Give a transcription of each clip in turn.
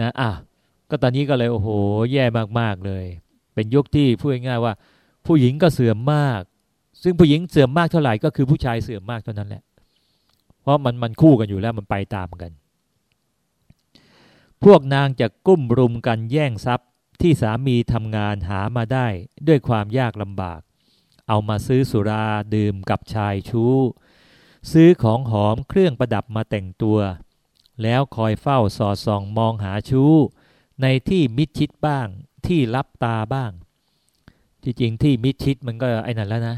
นะอะก็ตอนนี้ก็เลยโอ้โห แย่มากๆเลย เป็นยุคที่พูดง่ายๆว่า ผู้หญิงก็เสื่อมมาก ซึ่งผู้หญิงเสื่อมมากเท่าไหร่ก็คือผู้ชายเสื่อมมากเท่านั้นแหละ เพราะมันมันคู่กันอยู่แล้วมันไปตามกัน พวกนางจะกุ้มรุมกันแย่งทรัพย์ที่สามีทำงานหามาได้ด้วยความยากลำบาก เอามาซื้อสุราดื่มกับชายชู้ ซื้อของหอมเครื่องประดับมาแต่งตัว แล้วคอยเฝ้าสอดส่องมองหาชู้ ในที่มิดชิดบ้าง ที่รับตาบ้างที่จริงที่มิดชิดมันก็ไอ้นั่นแล้วนะ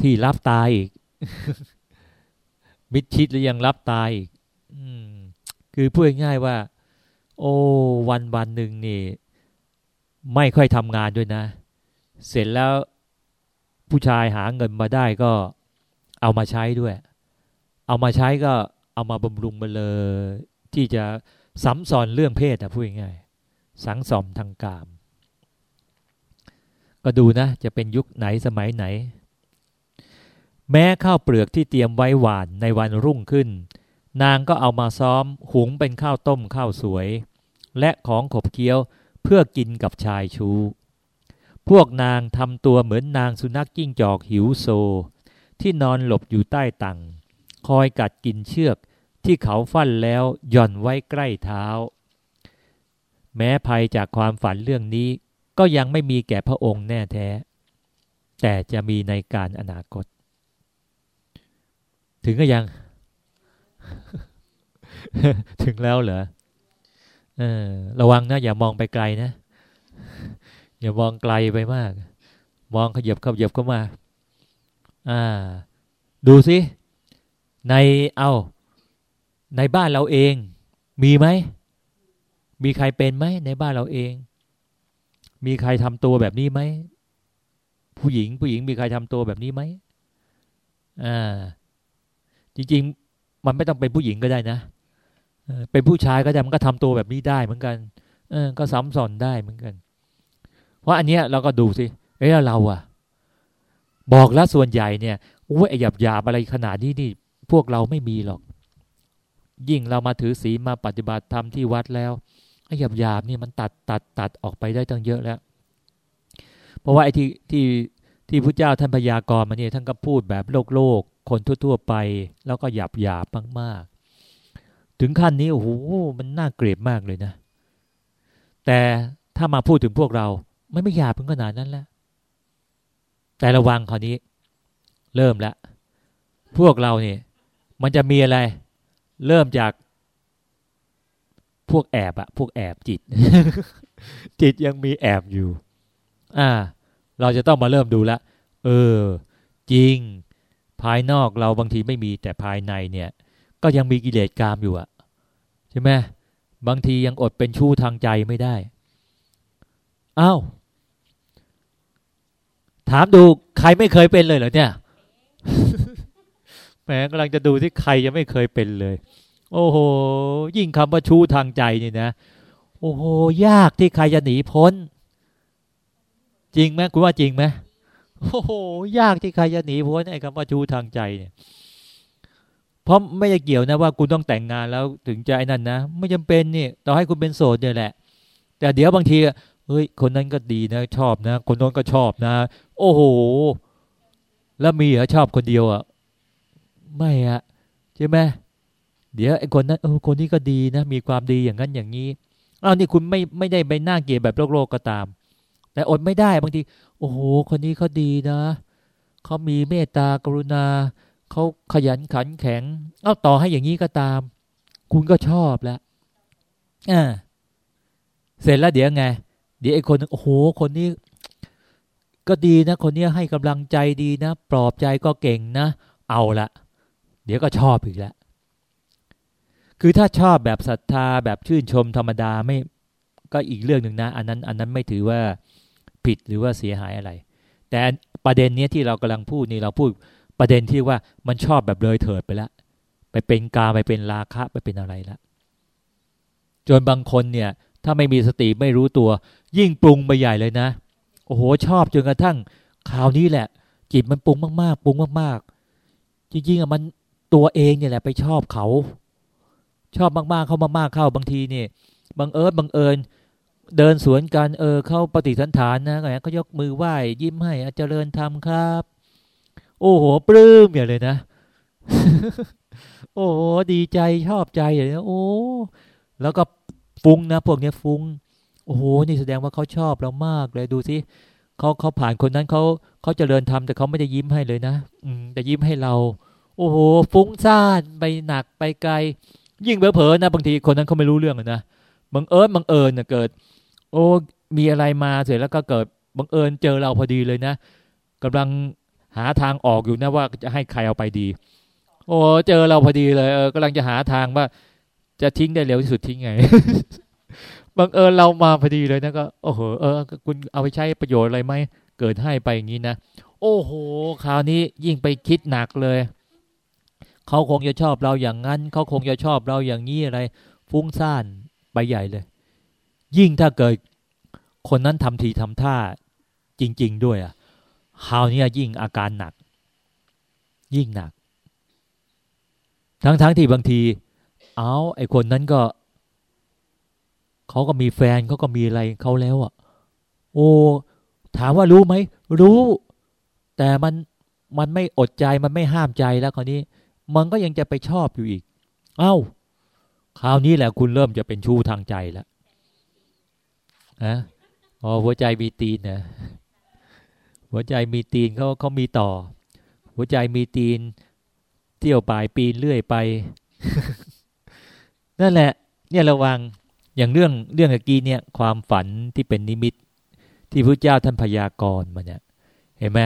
ที่รับตาอีก มิดชิดแล้วยังรับตาอีกคือพูดง่ายๆว่า โอ้วันวันหนึ่งนี่ ไม่ค่อยทำงานด้วยนะ เสร็จแล้วผู้ชายหาเงินมาได้ก็เอามาใช้ด้วย เอามาใช้ก็ เอามาบำรุงมาเลยที่จะสัมสอนเรื่องเพศนะพูดง่ายๆสังสอมทางกาม ก็ดูนะ จะเป็นยุคไหนสมัยไหน แม้ข้าวเปลือกที่เตรียมไว้หวานในวันรุ่งขึ้น นางก็เอามาซ้อมหุงเป็นข้าวต้มข้าวสวย และของขบเคี้ยวเพื่อกินกับชายชูพวกนางทำตัวเหมือนนางสุนัขกิ้งจอกหิวโซ ที่นอนหลบอยู่ใต้ตังคอยกัดกินเชือก ที่เขาฟันแล้วหย่อนไว้ใกล้เท้า แม้ภัยจากความฝันเรื่องนี้ก็ยังไม่มีแก่พระองค์แน่แท้ แต่จะมีในการอนาคต ถึงก็ยัง ถึงแล้วเหรอออระวังนะ อย่ามองไปไกลนะ อย่ามองไกลไปมาก มองขยับขยับเข้ามา อ่า ดูสิในเอา ในบ้านเราเอง มีไหม มีใครเป็นไหมในบ้านเราเอง มีใครทำตัวแบบนี้ไหม ผู้หญิงผู้หญิงมีใครทำตัวแบบนี้ไหมอ่าจริงๆ มันไม่ต้องเป็นผู้หญิงก็ได้นะเป็นผู้ชายก็ได้มันก็ทำตัวแบบนี้ได้เหมือนกันเออก็ซ้ำซ้อนได้เหมือนกัน เพราะอันเนี้ยเราก็ดูสิเอ้เราอะบอกแล้วส่วนใหญ่เนี่ยโอ้ยหยาบหยาบอะไรขนาดนี้นี่ พวกเราไม่มีหรอก ยิ่งเรามาถือศีลมาปฏิบัติธรรมที่วัดแล้วไอ้หยาบหยาบนี่มันตัดตัดตัดออกไปได้ตั้งเยอะแล้ว เพราะว่าไอ้ที่ที่ที่พระเจ้าท่านพยากรณ์มาเนี่ยท่านก็พูดแบบโลกโลกคนทั่ว ๆ ไป แล้วก็หยาบหยาบมากๆ ถึงขั้นนี้โอ้โหมันน่าเกลียดมากเลยนะ แต่ถ้ามาพูดถึงพวกเราไม่ไม่หยาบถึงขนาดนั้นแล้วแต่ระวังคราวนี้ เริ่มแล้วพวกเราเนี่ย มันจะมีอะไร เริ่มจากพวกแอบอะพวกแอบจิต จิตยังมีแอบอยู่ อ่า เราจะต้องมาเริ่มดูละเออ จริง ภายนอกเราบางทีไม่มีแต่ภายในเนี่ย ก็ยังมีกิเลสกามอยู่อะใช่ไหมบางทียังอดเป็นชู้ทางใจไม่ได้อา้าวถามดูใครไม่เคยเป็นเลยเหรอเนี่ย แหมกำลังจะดูที่ใครยังไม่เคยเป็นเลย โอ้โห ยิ่งคำว่าชู้ทางใจนี่นะ โอ้โห ยากที่ใครจะหนีพ้น จริงไหมคุณว่าจริงไหมโอ้โห ยากที่ใครจะหนีพ้นไอ้คำว่าชู้ทางใจเนี่ย เพราะไม่ได้เกี่ยวนะว่าคุณต้องแต่งงานแล้วถึงจะไอ้นั่นนะ ไม่จำเป็นนี่ต่อให้คุณเป็นโสดเนี่ยแหละ แต่เดี๋ยวบางทีเฮ้ย คนนั้นก็ดีนะชอบนะ คนโน้นก็ชอบนะ โอ้โห แล้วมีเหรอชอบคนเดียวอะ ไม่อะใช่ไหมเดี๋ยวไอ้คนนั้นเออคนนี้ก็ดีนะ มีความดีอย่างนั้นอย่างนี้อ้าวนี่คุณไม่ไม่ได้ไปหน้าเกลียดแบบโลกโลกก็ตาม แต่อดไม่ได้บางทีโอ้โหคนนี้เขาดีนะเขามีเมตตากรุณาเขาขยันขันแข็ง เอาต่อให้อย่างนี้ก็ตาม คุณก็ชอบแล้วอ่าเสร็จแล้วเดี๋ยวไง เดี๋ยวไอ้คนโอ้โหคนนี้ ก็ดีนะ คนนี้ให้กำลังใจดีนะ ปลอบใจก็เก่งนะ เอาละ เดี๋ยวก็ชอบอีกแล้วคือถ้าชอบแบบศรัทธาแบบชื่นชมธรรมดาไม่ก็อีกเรื่องหนึ่งนะ อันนั้นอันนั้นไม่ถือว่าผิดหรือว่าเสียหายอะไร แต่ประเด็นเนี้ยที่เรากำลังพูดนี่เราพูดประเด็นที่ว่ามันชอบแบบเลยเถิดไปล้วไปเป็นกาไปเป็นราคะไปเป็นอะไรละจนบางคนเนี่ย ถ้าไม่มีสติไม่รู้ตัว ยิ่งปรุงไปใหญ่เลยนะ โอ้โหชอบจนกระทั่งคราวนี้แหละ จิตมันปรุงมากๆปรุงมากๆ จริงๆอะมัน ตัวเองเนี่ยแหละไปชอบเขา ชอบมากๆเข้ามามากเข้าบางทีเนี่ยบังเอิญบังเอิญเดินสวนกันเออเข้าปฏิสันฐานนะเขายกมือไหว้ยิ้มให้อาจารย์ธรรมครับ โอ้โหปลื้มอย่างเลยนะ โอ้โหดีใจชอบใจอย่างนี้โอ้แล้วก็ฟุ้งนะพวกเนี้ยฟุ้ง โอ้โหนี่แสดงว่าเขาชอบเรามากเลยดูสิเขาเขาผ่านคนนั้นเขาเขาจเจริญทำแต่เขาไม่ได้ยิ้มให้เลยนะ อืมแต่ยิ้มให้เรา โอ้โหฟุ้งซ่านไปหนักไปไกล ยิ่งเผลอๆนะบางทีคนนั้นเขาไม่รู้เรื่องนะบังเอิญบังเอิญนะเกิด โอ้มีอะไรมาเสร็จแล้วก็เกิดบังเอิญเจอเราพอดีเลยนะกำลังหาทางออกอยู่นะว่าจะให้ใครเอาไปดี โอ้เจอเราพอดีเลยเออกำลังจะหาทางว่า จะทิ้งได้เร็วที่สุดทิ้งไงบังเอิญเรามาพอดีเลยนะก็โอ้โหเออคุณเอาไปใช้ประโยชน์อะไรไหมเกิดให้ไปอย่างนี้นะ โอ้โห คราวนี้ยิ่งไปคิดหนักเลย เขาคงจะชอบเราอย่างนั้น เขาคงจะชอบเราอย่างนี้อะไร ฟุ้งซ่านไปใหญ่เลย ยิ่งถ้าเกิดคนนั้นทำทีทำท่าจริง ๆ ด้วยอะคราวนี้ยิ่งอาการหนัก ยิ่งหนัก ทั้งๆทที่บางที เอาไอ้คนนั้นก็เขาก็มีแฟนเขาก็มีอะไรเขาแล้วอะ โอ้ ถามว่ารู้ไหม รู้ แต่มันมันไม่อดใจมันไม่ห้ามใจแล้วคราวนี้ มันก็ยังจะไปชอบอยู่อีก เอา้า คราวนี้แหละคุณเริ่มจะเป็นชู้ทางใจแล้วนะอ๋อหัวใจมีตีนนะหัวใจมีตีนเขาเขามีต่อ หัวใจมีตีน เที่ยวปลายปีนเรื่อยไป นั่นแหละ เนี่ยระวังอย่างเรื่องเรื่องเมื่อกี้เนี่ย ความฝันที่เป็นนิมิต ที่พระเจ้าท่านพยากรณ์มาเนี่ย เห็นไหม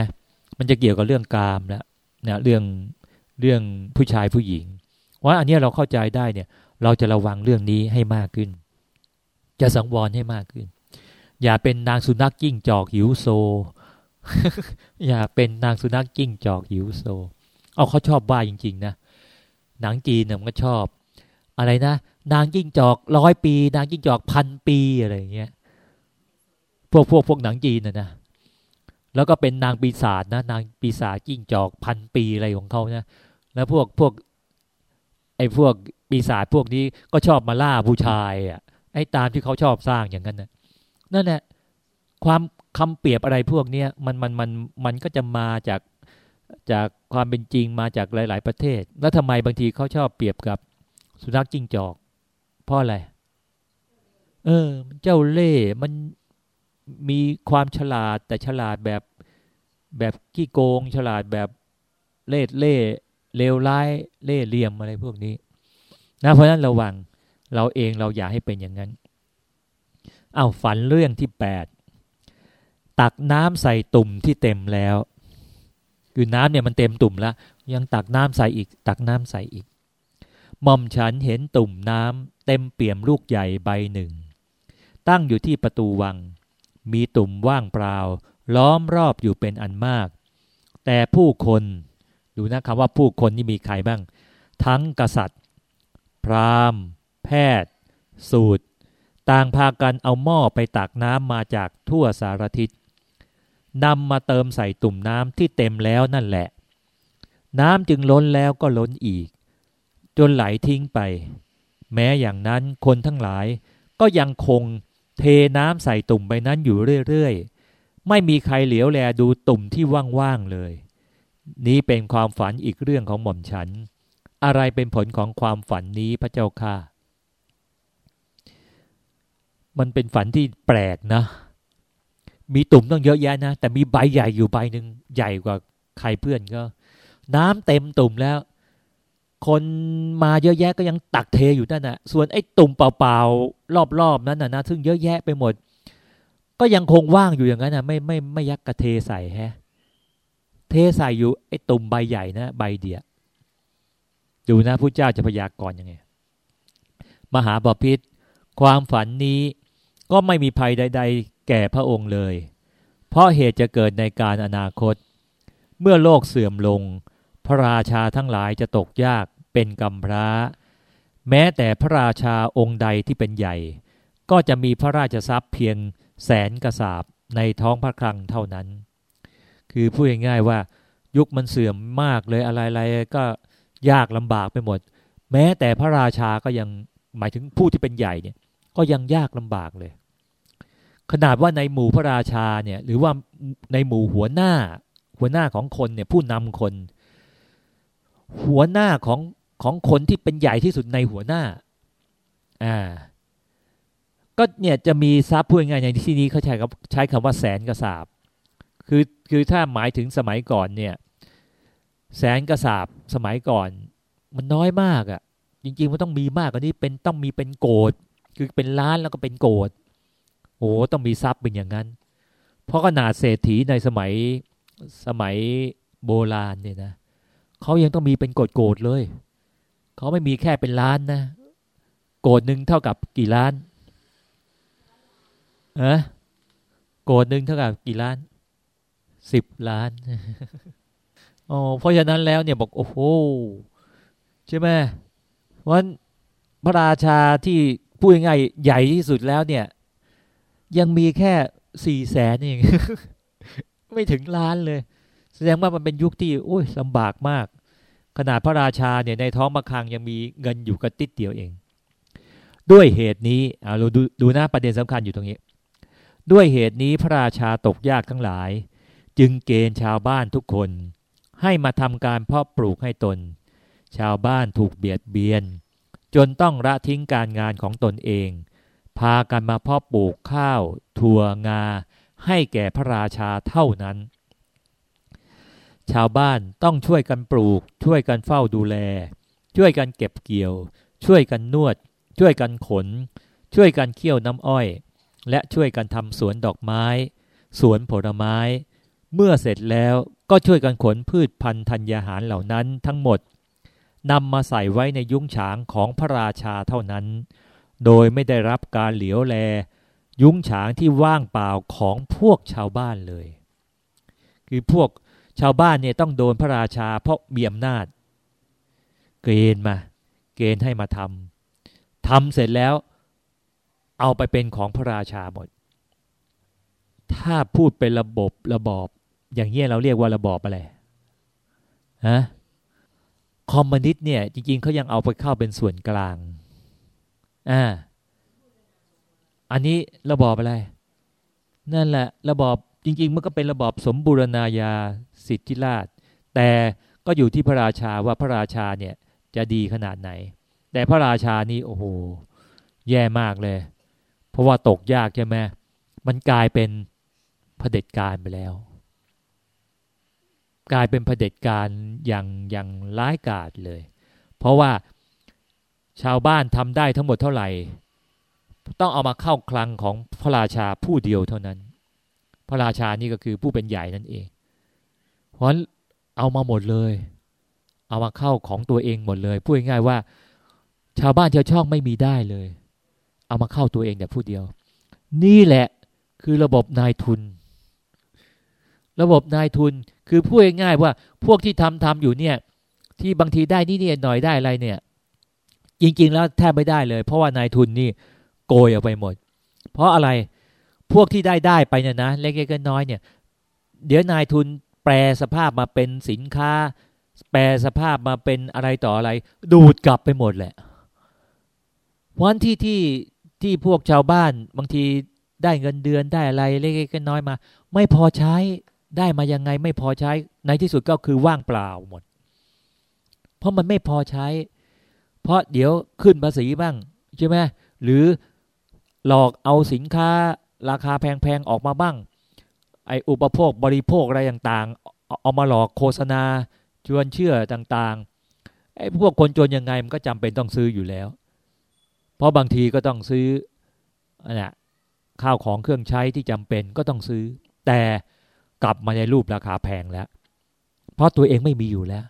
มันจะเกี่ยวกับเรื่องกามแล้วเนี่ยเรื่อง เรื่องผู้ชายผู้หญิงว่าอันนี้เราเข้าใจได้เนี่ย เราจะระวังเรื่องนี้ให้มากขึ้น จะสังวรให้มากขึ้น อย่าเป็นนางสุนัขจิ้งจอกหิวโซ อย่าเป็นนางสุนัขจิ้งจอกหิวโซ เอาเขาชอบบ้าจริง ๆ นะหนังจีนเนี่ยมันก็ชอบ อะไรนะนางจิ้งจอกร้อยปี นางจิ้งจอกพันปีอะไรอย่างเงี้ยพวกพวกพวกหนังจีนนะนะ แล้วก็เป็นนางปีศาจนะ นางปีศาจจิ้งจอกพันปีอะไรของเขานะแล้วพวกพวก ไอ้พวกปีศาจพวกนี้ก็ชอบมาล่าผู้ชายอะไอ้ตามที่เขาชอบสร้างอย่างนั้นนะนั่นแหละความคำเปรียบอะไรพวกเนี้ยมันมันมันมันก็จะมาจากจากความเป็นจริงมาจากหลาย ๆ ประเทศ แล้วทำไมบางทีเขาชอบเปรียบกับสุนัขจิ้งจอก เพราะอะไร เออเจ้าเล่มัน มีความฉลาดแต่ฉลาดแบบแบบขี้โกง ฉลาดแบบเล่เล่เลวร้ายเล่เหลี่ยมอะไรพวกนี้นะเพราะนั้นระวังเราเองเราอย่าให้เป็นอย่างนั้นเอา้าฝันเรื่องที่แปดตักน้ำใส่ตุ่มที่เต็มแล้ว คือน้ำเนี่ยมันเต็มตุ่มแล้วยังตักน้ำใส่อีก ตักน้ำใส่อีกหม่อมฉันเห็นตุ่มน้ำเต็มเปี่ยมลูกใหญ่ใบหนึ่ง ตั้งอยู่ที่ประตูวัง มีตุ่มว่างเปล่า ล้อมรอบอยู่เป็นอันมาก แต่ผู้คนดูนะคำว่าผู้คนนี่มีใครบ้าง ทั้งกษัตริย์ พราหมณ์ แพทย์ สูตร ต่างพากันเอาหม้อไปตักน้ำมาจากทั่วสารทิศนำมาเติมใส่ตุ่มน้ำที่เต็มแล้วนั่นแหละ น้ำจึงล้นแล้วก็ล้นอีก จนไหลทิ้งไป แม้อย่างนั้นคนทั้งหลายก็ยังคง เทน้ำใส่ตุ่มไปนั้นอยู่เรื่อยๆ ไม่มีใครเหลียวแลดูตุ่มที่ว่างๆเลย นี้เป็นความฝันอีกเรื่องของหม่อมฉัน อะไรเป็นผลของความฝันนี้พระเจ้าค่ะ มันเป็นฝันที่แปลกนะ มีตุ่มต้องเยอะแยะนะ แต่มีใบใหญ่อยู่ใบหนึ่งใหญ่กว่าใครเพื่อนก็ น้ำเต็มตุ่มแล้ว คนมาเยอะแยะก็ยังตักเทอยู่นั่นนะส่วนไอ้ตุ่มเปล่าๆรอบๆนั้นนะนะซึ่งเยอะแยะไปหมด ก็ยังคงว่างอยู่อย่างนั้นนะไม่ไม่ไม่ยักกระเทใส่แฮะ เทใส่อยู่ไอ้ตุ่มใบใหญ่นะใบเดียวดูนะพระเจ้าจะพยากรณ์ยังไง มหาบพิษความฝันนี้ก็ไม่มีภัยใด ๆ แก่พระองค์เลย เพราะเหตุจะเกิดในการอนาคต เมื่อโลกเสื่อมลง พระราชาทั้งหลายจะตกยาก เป็นกำพร้า แม้แต่พระราชาองค์ใดที่เป็นใหญ่ ก็จะมีพระราชทรัพย์เพียงแสนกระสาบในท้องพระคลังเท่านั้น คือพูดง่ายๆว่า ยุคมันเสื่อมมากเลยอะไรๆก็ยากลำบากไปหมด แม้แต่พระราชาก็ยังหมายถึงผู้ที่เป็นใหญ่เนี่ย ก็ยังยากลำบากเลย ขนาดว่าในหมู่พระราชาเนี่ย หรือว่าในหมู่หัวหน้า หัวหน้าของคนเนี่ยผู้นำคน หัวหน้าของ ของคนที่เป็นใหญ่ที่สุดในหัวหน้า อ่า ก็เนี่ยจะมีทรัพย์พูดง่ายในที่นี้เขาใช้คำใช้คำว่าแสนกระสาบคือคือถ้าหมายถึงสมัยก่อนเนี่ย แสนกระสาบสมัยก่อน มันน้อยมากอะ่ะ จริง ๆ มันต้องมีมากกว่านี้เป็นต้องมีเป็นโกดคือเป็นล้านแล้วก็เป็นโกดโอ้ต้องมีทรัพย์เป็นอย่างนั้น เพราะขนาดเศรษฐีในสมัยสมัยโบราณเนี่ยนะเขายังต้องมีเป็นโกดโกดเลย เขาไม่มีแค่เป็นล้านนะ โกดหนึ่งเท่ากับกี่ล้านเอะโกดหนึ่งเท่ากับกี่ล้านสิบล้านอ๋อเพราะฉะนั้นแล้วเนี่ยบอกโอ้โหใช่ไหมวันพระราชาที่พูดง่ายใหญ่ที่สุดแล้วเนี่ย ยังมีแค่สี่แสนเองไม่ถึงล้านเลย แสดงว่ามันเป็นยุคที่โอ้ยลำบากมาก ขนาดพระราชาเนี่ยในท้องมะคังยังมีเงินอยู่กระติดเดียวเอง ด้วยเหตุนี้เราดูดูหน้าประเด็นสำคัญอยู่ตรงนี้ ด้วยเหตุนี้พระราชาตกยากทั้งหลาย จึงเกณฑ์ชาวบ้านทุกคน ให้มาทำการเพาะปลูกให้ตน ชาวบ้านถูกเบียดเบียน จนต้องละทิ้งการงานของตนเอง พากันมาเพาะปลูกข้าว ถั่วงา ให้แก่พระราชาเท่านั้น ชาวบ้านต้องช่วยกันปลูก ช่วยกันเฝ้าดูแล ช่วยกันเก็บเกี่ยว ช่วยกันนวด ช่วยกันขน ช่วยกันเคี่ยวน้ำอ้อย และช่วยกันทำสวนดอกไม้ สวนผลไม้ เมื่อเสร็จแล้วก็ช่วยกันขนพืชพันธุ์ธัญญาหารเหล่านั้นทั้งหมดนำมาใส่ไว้ในยุ้งฉางของพระราชาเท่านั้น โดยไม่ได้รับการเหลียวแล ยุ้งฉางที่ว่างเปล่าของพวกชาวบ้านเลย คือพวก ชาวบ้านเนี่ยต้องโดนพระราชา เพราะมีอำนาจ เกณฑ์มา เกณฑ์ให้มาทำทำเสร็จแล้ว เอาไปเป็นของพระราชาหมด ถ้าพูดเป็นระบบระบอบ อย่างเงี้ยเราเรียกว่าระบอบอะไรฮะคอมมิวนิสต์เนี่ย จริง ๆเขายังเอาไปเข้าเป็นส่วนกลางอ่าอันนี้ระบอบอะไร นั่นแหละ ระบอบ จริง ๆ มันก็เป็นระบอบสมบูรณาญาสิทธิราชแต่ก็อยู่ที่พระราชาว่าพระราชาเนี่ยจะดีขนาดไหน แต่พระราชานี่โอ้โหแย่มากเลย เพราะว่าตกยากใช่ไหมมันกลายเป็นเผด็จการไปแล้ว กลายเป็นเผด็จการอย่างอย่างร้ายกาจเลย เพราะว่าชาวบ้านทำได้ทั้งหมดเท่าไหร่ ต้องเอามาเข้าคลังของพระราชาผู้เดียวเท่านั้น ระราชานี่ก็คือผู้เป็นใหญ่นั่นเอง เพราะเอามาหมดเลย เอามาเข้าของตัวเองหมดเลย พูดง่ายๆว่า ชาวบ้านชาวช่องไม่มีได้เลย เอามาเข้าตัวเองแต่ผู้เดียว นี่แหละคือระบบนายทุน ระบบนายทุนคือพูดง่ายๆว่า พวกที่ทำทำอยู่เนี่ย ที่บางทีได้นี่เนี่ยหน่อยได้อะไรเนี่ย จริง ๆ แล้วแทบไม่ได้เลย เพราะว่านายทุนนี่โกยออกไปหมด เพราะอะไร พวกที่ได้ได้ไปเนี่ยนะเล็กๆน้อยเนี่ย เดี๋ยวนายทุนแปลสภาพมาเป็นสินค้า แปลสภาพมาเป็นอะไรต่ออะไร ดูดกลับไปหมดแหละวันที่ที่ที่พวกชาวบ้านบางทีได้เงินเดือนได้อะไรเล็กๆน้อยมา ไม่พอใช้ได้มายังไงไม่พอใช้ในที่สุดก็คือว่างเปล่าหมด เพราะมันไม่พอใช้ เพราะเดี๋ยวขึ้นภาษีบ้างใช่ไหมหรือหลอกเอาสินค้า ราคาแพงๆออกมาบ้าง ไออุปโภคบริโภคอะไรต่างๆ เอามาหลอกโฆษณาชวนเชื่อต่างๆไอ้พวกคนจนยังไงมันก็จำเป็นต้องซื้ออยู่แล้ว เพราะบางทีก็ต้องซื้อนี่ข้าวของเครื่องใช้ที่จำเป็นก็ต้องซื้อ แต่กลับมาในรูปราคาแพงแล้ว เพราะตัวเองไม่มีอยู่แล้ว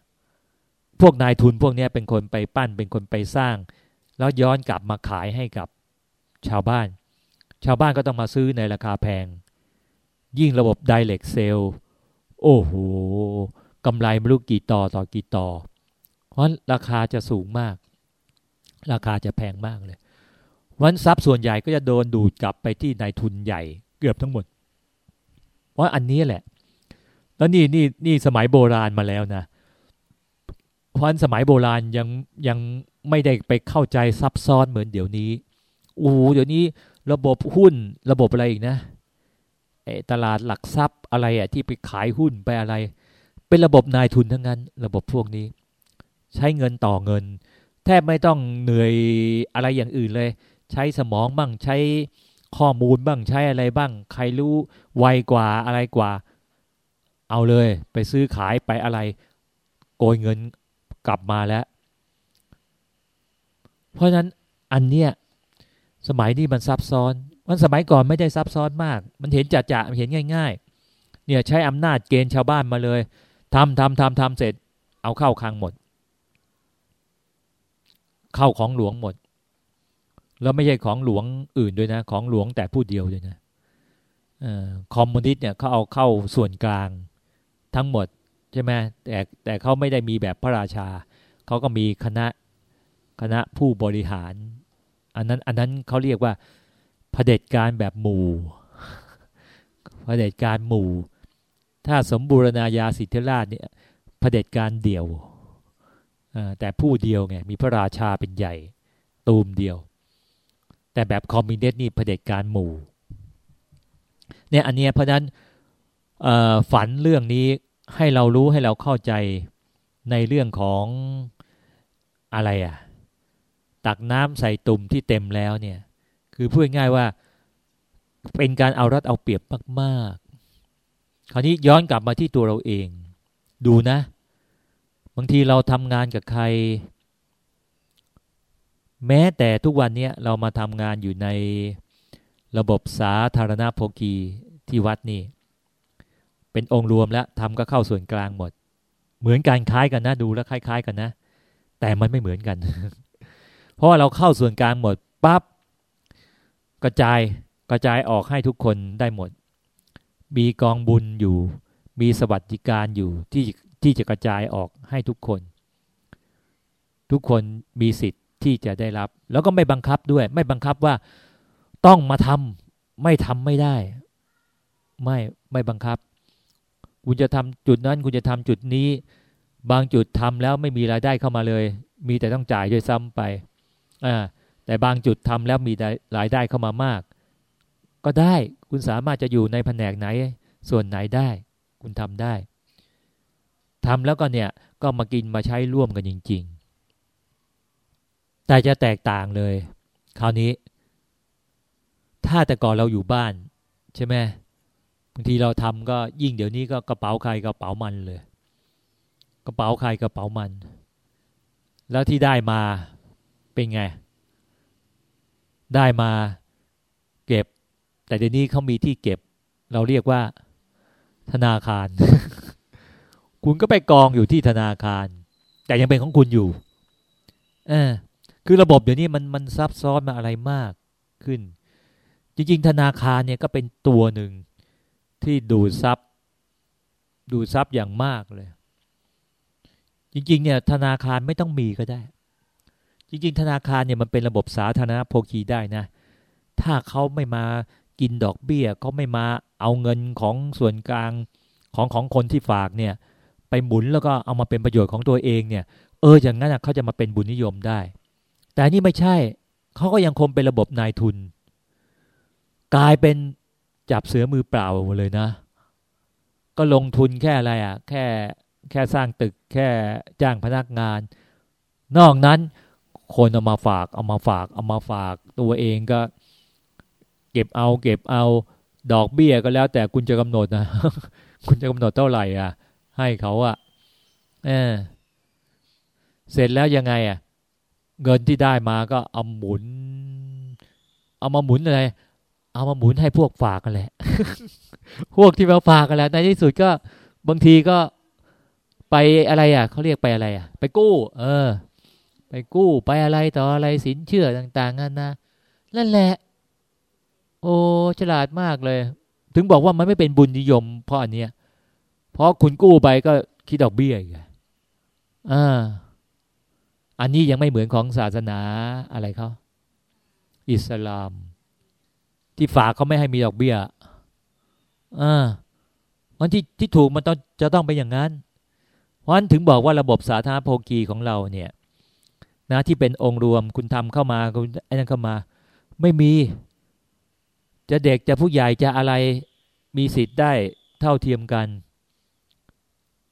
พวกนายทุนพวกนี้เป็นคนไปปั้นเป็นคนไปสร้าง แล้วย้อนกลับมาขายให้กับชาวบ้าน ชาวบ้านก็ต้องมาซื้อในราคาแพง ยิ่งระบบ direct sale โอ้โหกำไรไม่รู้กี่ต่อต่อกี่ต่อ เพราะราคาจะสูงมาก ราคาจะแพงมากเลยวันทรัพย์ส่วนใหญ่ก็จะโดนดูดกลับไปที่นายทุนใหญ่เกือบทั้งหมด เพราะอันนี้แหละ แล้วนี่นี่นี่สมัยโบราณมาแล้วนะ เพราะสมัยโบราณยังยังไม่ได้ไปเข้าใจซับซ้อนเหมือนเดี๋ยวนี้โอ้เดี๋ยวนี้ ระบบหุ้นระบบอะไรอีกนะไอ้ตลาดหลักทรัพย์อะไรอะที่ไปขายหุ้นไปอะไร เป็นระบบนายทุนทั้งนั้น ระบบพวกนี้ ใช้เงินต่อเงิน แทบไม่ต้องเหนื่อยอะไรอย่างอื่นเลย ใช้สมองบ้างใช้ข้อมูลบ้างใช้อะไรบ้าง ใครรู้ไวกว่าอะไรกว่า เอาเลยไปซื้อขายไปอะไร โกยเงินกลับมาแล้ว เพราะฉะนั้นอันเนี้ย สมัยนี้มันซับซ้อน มันสมัยก่อนไม่ได้ซับซ้อนมาก มันเห็นจัดจ่ะเห็นง่าย ๆ เนี่ยใช้อำนาจเกณฑ์ชาวบ้านมาเลยทำทำทำทำเสร็จ เอาเข้าคลังหมด เข้าของหลวงหมด แล้วไม่ใช่ของหลวงอื่นด้วยนะ ของหลวงแต่ผู้เดียวด้วยนะคอมมิวนิสต์เนี่ยเขาเอาเข้าส่วนกลางทั้งหมดใช่ไหมแต่แต่เขาไม่ได้มีแบบพระราชา เขาก็มีคณะคณะผู้บริหาร อันนั้นอันนั้นเขาเรียกว่าเผด็จการแบบหมู่เผด็จการหมู่ ถ้าสมบูรณาญาสิทธิราชเนี่ยเผด็จการเดี่ยวแต่ผู้เดียวไงมีพระราชาเป็นใหญ่ตูมเดียว แต่แบบคอมมิวนิสต์นี่เผด็จการหมู่เนี่ยอันเนี้ยเพราะนั้นฝันเรื่องนี้ให้เรารู้ให้เราเข้าใจในเรื่องของอะไรอะ่ะ ตักน้ำใส่ตุ่มที่เต็มแล้วเนี่ย คือพูดง่ายว่า เป็นการเอารัดเอาเปรียบมาก ๆ คราวนี้ย้อนกลับมาที่ตัวเราเอง ดูนะ บางทีเราทำงานกับใคร แม้แต่ทุกวันนี้เรามาทำงานอยู่ในระบบสาธารณโภคีที่วัดนี่ เป็นองค์รวมแล้วทำก็เข้าส่วนกลางหมด เหมือนกันคล้ายกันนะ ดูแล้วคล้าย ๆ กันนะ แต่มันไม่เหมือนกัน เพราะว่าเราเข้าส่วนกลางหมดปับ๊บกระจายกระจายออกให้ทุกคนได้หมด มีกองบุญอยู่ มีสวัสดิการอยู่ที่ที่จะกระจายออกให้ทุกคน ทุกคนมีสิทธิ์ที่จะได้รับ แล้วก็ไม่บังคับด้วย ไม่บังคับว่าต้องมาทำไม่ทำไม่ได้ ไม่ไม่บังคับ คุณจะทำจุดนั้น คุณจะทำจุดนี้ บางจุดทำแล้วไม่มีรายได้เข้ามาเลย มีแต่ต้องจ่ายด้วยซ้ำไป แต่บางจุดทำแล้วมีรายได้เข้ามามาก ก็ได้คุณสามารถจะอยู่ในแผนกไหน ส่วนไหนได้ คุณทำได้ทำแล้วก็เนี่ยก็มากินมาใช้ร่วมกันจริง ๆ แต่จะแตกต่างเลย คราวนี้ ถ้าแต่ก่อนเราอยู่บ้าน ใช่ไหมบางทีเราทำก็ยิ่งเดี๋ยวนี้ก็กระเป๋าใครกระเป๋ามันเลย กระเป๋าใครกระเป๋ามัน แล้วที่ได้มา เป็นไง ได้มาเก็บ แต่เดี๋ยวนี้เขามีที่เก็บ เราเรียกว่า ธนาคาร คุณก็ไปกองอยู่ที่ธนาคาร แต่ยังเป็นของคุณอยู่เออคือระบบเดี๋ยวนี้มันมันซับซ้อนมาอะไรมากขึ้น จริง ๆ ธนาคารเนี่ยก็เป็นตัวหนึ่งที่ดูดซับดูดซับอย่างมากเลย จริง ๆ เนี่ย ธนาคารไม่ต้องมีก็ได้ จริงๆ ธนาคารเนี่ยมันเป็นระบบสาธารณโภคีได้นะ ถ้าเขาไม่มากินดอกเบี้ยเขาไม่มาเอาเงินของส่วนกลางของของคนที่ฝากเนี่ยไปหมุนแล้วก็เอามาเป็นประโยชน์ของตัวเองเนี่ยเอออย่างนั้นเขาจะมาเป็นบุญนิยมได้ แต่นี่ไม่ใช่เขาก็ยังคงเป็นระบบนายทุน กลายเป็นจับเสือมือเปล่าเลยนะ ก็ลงทุนแค่อะไรอะ่ะแค่แค่สร้างตึกแค่จ้างพนักงาน นอกนั้น คนเอามาฝาก เอามาฝาก เอามาฝาก ตัวเองก็ เก็บเอา เก็บเอา ดอกเบี้ยก็แล้วแต่คุณจะกำหนดนะ คุณจะกำหนดเท่าไหร่อะ ให้เขาอะเออเสร็จแล้วยังไงอะ เงินที่ได้มาก็เอาหมุน เอามาหมุนอะไร เอามาหมุนให้พวกฝากกันแหละ พวกที่มาฝากกันแหละในที่สุดก็บางทีก็ไปอะไรอะเขาเรียกไปอะไรอะ ไปกู้ เออ ไปกู้ไปอะไรต่ออะไรสินเชื่อต่างๆนั่นนะนั่นแหละ โอ้ฉลาดมากเลย ถึงบอกว่ามันไม่เป็นบุญนิยม เพราะอันเนี้ยเพราะคุณกู้ไปก็คิดดอกเบี้ยอีกอ่าอันนี้ยังไม่เหมือนของศาสนาอะไรเขาอิสลาม ที่ฝากเขาไม่ให้มีดอกเบี้ยอ่าวันที่ที่ถูกมันต้องจะต้องเป็นอย่างนั้น เพราะฉะนั้นถึงบอกว่าระบบสาธารณภคีของเราเนี่ย นะที่เป็นองค์รวมคุณทำเข้ามาคุณไอ้นั่นเข้ามา ไม่มี จะเด็กจะผู้ใหญ่จะอะไรมีสิทธิ์ได้เท่าเทียมกัน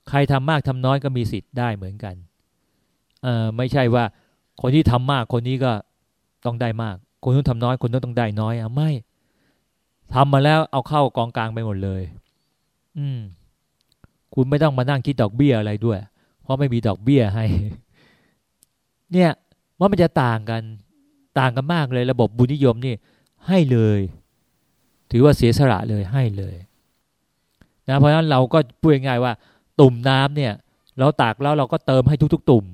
ใครทำมากทำน้อยก็มีสิทธิ์ได้เหมือนกันเออไม่ใช่ว่า คนที่ทำมากคนนี้ก็ต้องได้มาก คนนู้นทำน้อยคนนู้นต้องได้น้อยอะไม่ทำมาแล้วเอาเข้ากองกลางไปหมดเลย อืม คุณไม่ต้องมานั่งคิดดอกเบี้ยอะไรด้วย เพราะไม่มีดอกเบี้ยให้ เนี่ยว่ามันจะต่างกันต่างกันมากเลย ระบบบุญนิยมนี่ให้เลย ถือว่าเสียสละเลยให้เลยนะเพราะฉะนั้นเราก็พูดง่ายว่า ตุ่มน้ำเนี่ยเราตากแล้วเราก็เติมให้ทุก ๆ ตุ่ม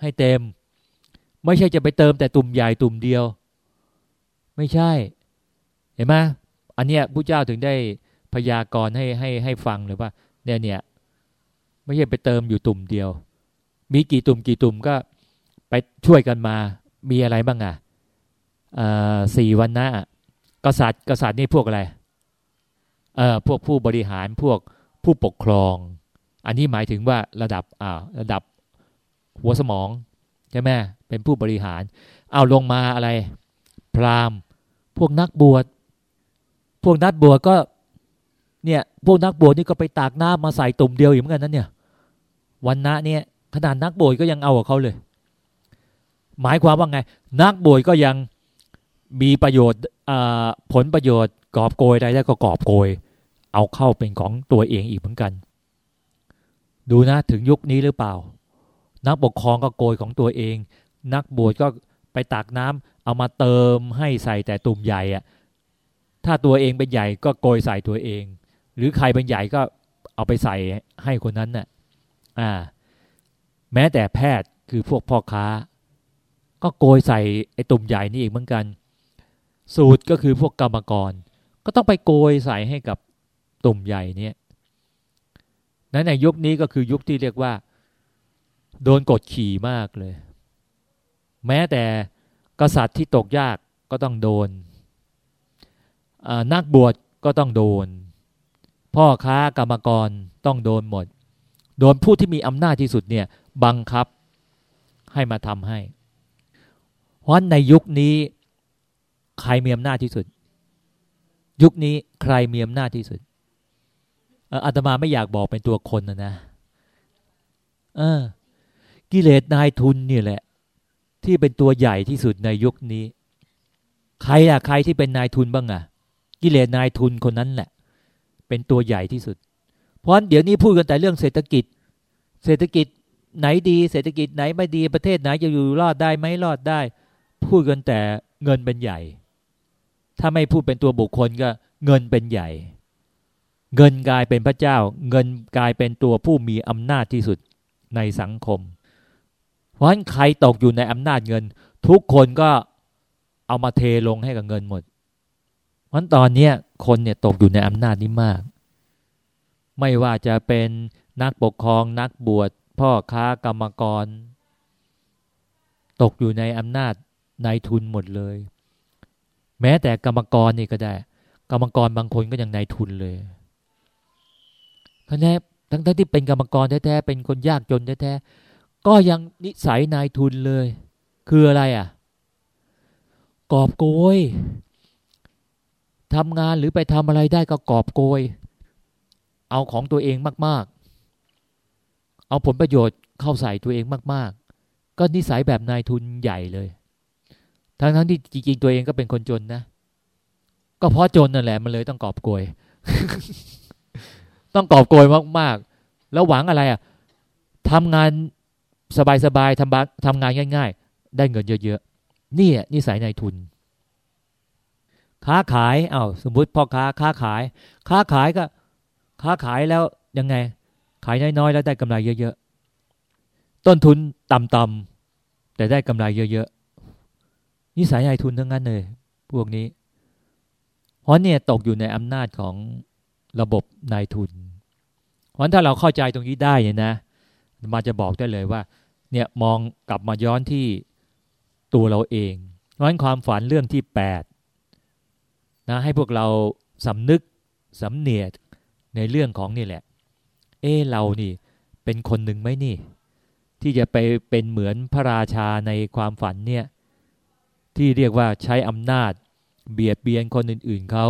ให้เต็ม ไม่ใช่จะไปเติมแต่ตุ่มใหญ่ตุ่มเดียว ไม่ใช่ เห็นไหมอันเนี้ยพระเจ้าถึงได้พยากรณ์ให้ให้ให้ฟังเลยว่าเนี่ยเนี่ยไม่ใช่ไปเติมอยู่ตุ่มเดียว มีกี่ตุ่มกี่ตุ่มก็ ไปช่วยกันมามีอะไรบ้างอะสี่วันนะกษัตริย์กษัตริย์นี่พวกอะไรเอ่อพวกผู้บริหารพวกผู้ปกครอง อันนี้หมายถึงว่าระดับอ่าระดับหัวสมองใช่ไหมเป็นผู้บริหาร เอาลงมาอะไร พราหมณ์ พวกนักบวชพวกนักบวชก็เนี่ยพวกนักบวชนี่ก็ไปตากน้ำมาใส่ตุ่มเดียวอยู่เหมือนกันนั่นเนี่ย วันนะเนี่ยขนาดนักบวชก็ยังเอากับเขาเลย หมายความว่าไง นักบวชก็ยังมีประโยชน์ผลประโยชน์กอบโกยได้ก็กอบโกย เอาเข้าเป็นของตัวเองอีกเหมือนกัน ดูนะถึงยุคนี้หรือเปล่า นักปกครองก็โกยของตัวเอง นักบวชก็ไปตักน้ำเอามาเติมให้ใส่แต่ตุ่มใหญ่อะถ้าตัวเองเป็นใหญ่ก็โกยใส่ตัวเอง หรือใครเป็นใหญ่ก็เอาไปใส่ให้คนนั้นน่ะอ่า แม้แต่แพทย์คือพวกพ่อค้า ก็โกยใส่ไอ้ตุ่มใหญ่นี่อีกเหมือนกัน สูตรก็คือพวกกรรมกร ก็ต้องไปโกยใส่ให้กับตุ่มใหญ่เนี่ยนั้นในยุคนี้ก็คือยุคที่เรียกว่า โดนกดขี่มากเลย แม้แต่กษัตริย์ที่ตกยากก็ต้องโดนนักบวชก็ต้องโดน พ่อค้ากรรมกรต้องโดนหมด โดนผู้ที่มีอำนาจที่สุดเนี่ยบังคับให้มาทำให้ เพราะในยุคนี้ใครมีอำนาจที่สุด ยุคนี้ใครมีอำนาจที่สุดอาตมาไม่อยากบอกเป็นตัวคนนะนะเออ กิเลสนายทุนนี่แหละ ที่เป็นตัวใหญ่ที่สุดในยุคนี้ ใครอะใครที่เป็นนายทุนบ้างอะกิเลสนายทุนคนนั้นแหละ เป็นตัวใหญ่ที่สุด เพราะเดี๋ยวนี้พูดกันแต่เรื่องเศรษฐกิจ เศรษฐกิจไหนดี เศรษฐกิจไหนไม่ดีประเทศไหนจะอยู่รอดได้ไหมรอดได้ พูดกันแต่เงินเป็นใหญ่ ถ้าไม่พูดเป็นตัวบุคคลก็เงินเป็นใหญ่ เงินกลายเป็นพระเจ้า เงินกลายเป็นตัวผู้มีอำนาจที่สุดในสังคม เพราะฉะนั้นใครตกอยู่ในอำนาจเงิน ทุกคนก็เอามาเทลงให้กับเงินหมด เพราะตอนนี้คนเนี่ยตกอยู่ในอำนาจนี้มาก ไม่ว่าจะเป็นนักปกครองนักบวชพ่อค้ากรรมกร ตกอยู่ในอำนาจ นายทุนหมดเลย แม้แต่กรรมกรนี่ก็ได้ กรรมกรบางคนก็ยังนายทุนเลยทั้งแท้ทั้งที่เป็นกรรมกรแท้ๆเป็นคนยากจนแท้ๆก็ยังนิสัยนายทุนเลย คืออะไรอะ กอบโกยทำงานหรือไปทำอะไรได้ก็กอบโกย เอาของตัวเองมาก ๆ เอาผลประโยชน์เข้าใส่ตัวเองมาก ๆ ก็นิสัยแบบนายทุนใหญ่เลย ทั้งๆที่จริงๆตัวเองก็เป็นคนจนนะ ก็เพราะจนนั่นแหละมันเลยต้องกอบโกย ต้องกอบโกยมากๆ แล้วหวังอะไรอะทำงานสบายๆทำทำงานง่าย ๆ ได้เงินเยอะๆนี่นิสัยนายทุน ค้าขายเอา้าสมมติพ่อค้าค้าขาย ค้าขายก็ ค้าขายแล้วยังไง ขายน้อยๆแล้วได้กำไรเยอะๆต้นทุนต่ำๆแต่ได้กำไรเยอะๆ นิสัยนายทุนทั้งนั้นเลย พวกนี้เพราะเนี่ยตกอยู่ในอำนาจของระบบนายทุน เพราะถ้าเราเข้าใจตรงนี้ได้เนี่ยนะ มาจะบอกได้เลยว่า เนี่ยมองกลับมาย้อนที่ตัวเราเองเพราะนั้นความฝันเรื่องที่แปดนะให้พวกเราสำนึกสำเนียดในเรื่องของนี่แหละ เออเรานี่เป็นคนหนึ่งไหมนี่ ที่จะไปเป็นเหมือนพระราชาในความฝันเนี่ย ที่เรียกว่าใช้อำนาจ เบียดเบียนคนอื่นๆเขา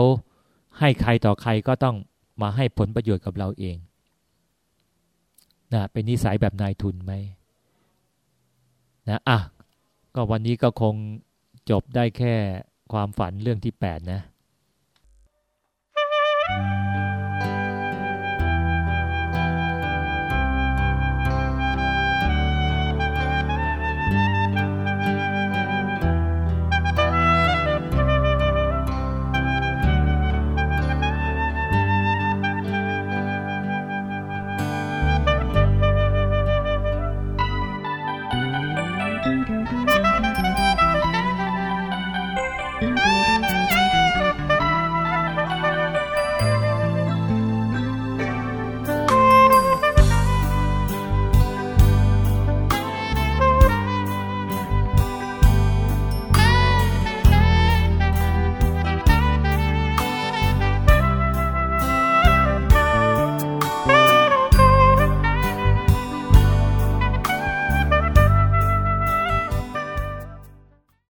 ให้ใครต่อใครก็ต้องมาให้ผลประโยชน์กับเราเองนะเป็นนิสัยแบบนายทุนไหมนะอะก็วันนี้ก็คงจบได้แค่ความฝันเรื่องที่แปดนะ Thank you.